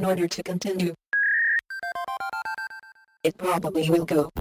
in order to continue. It probably will go.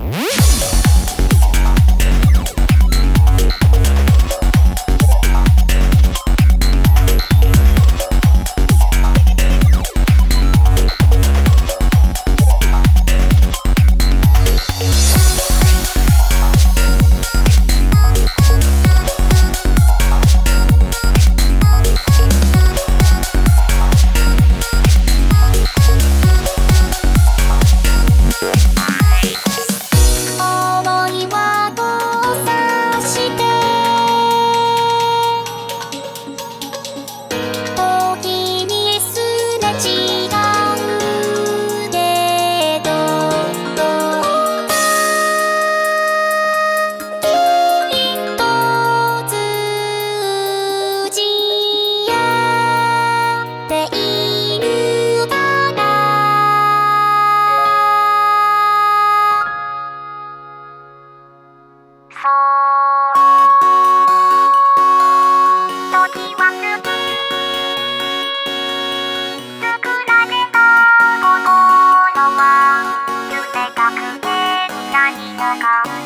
Música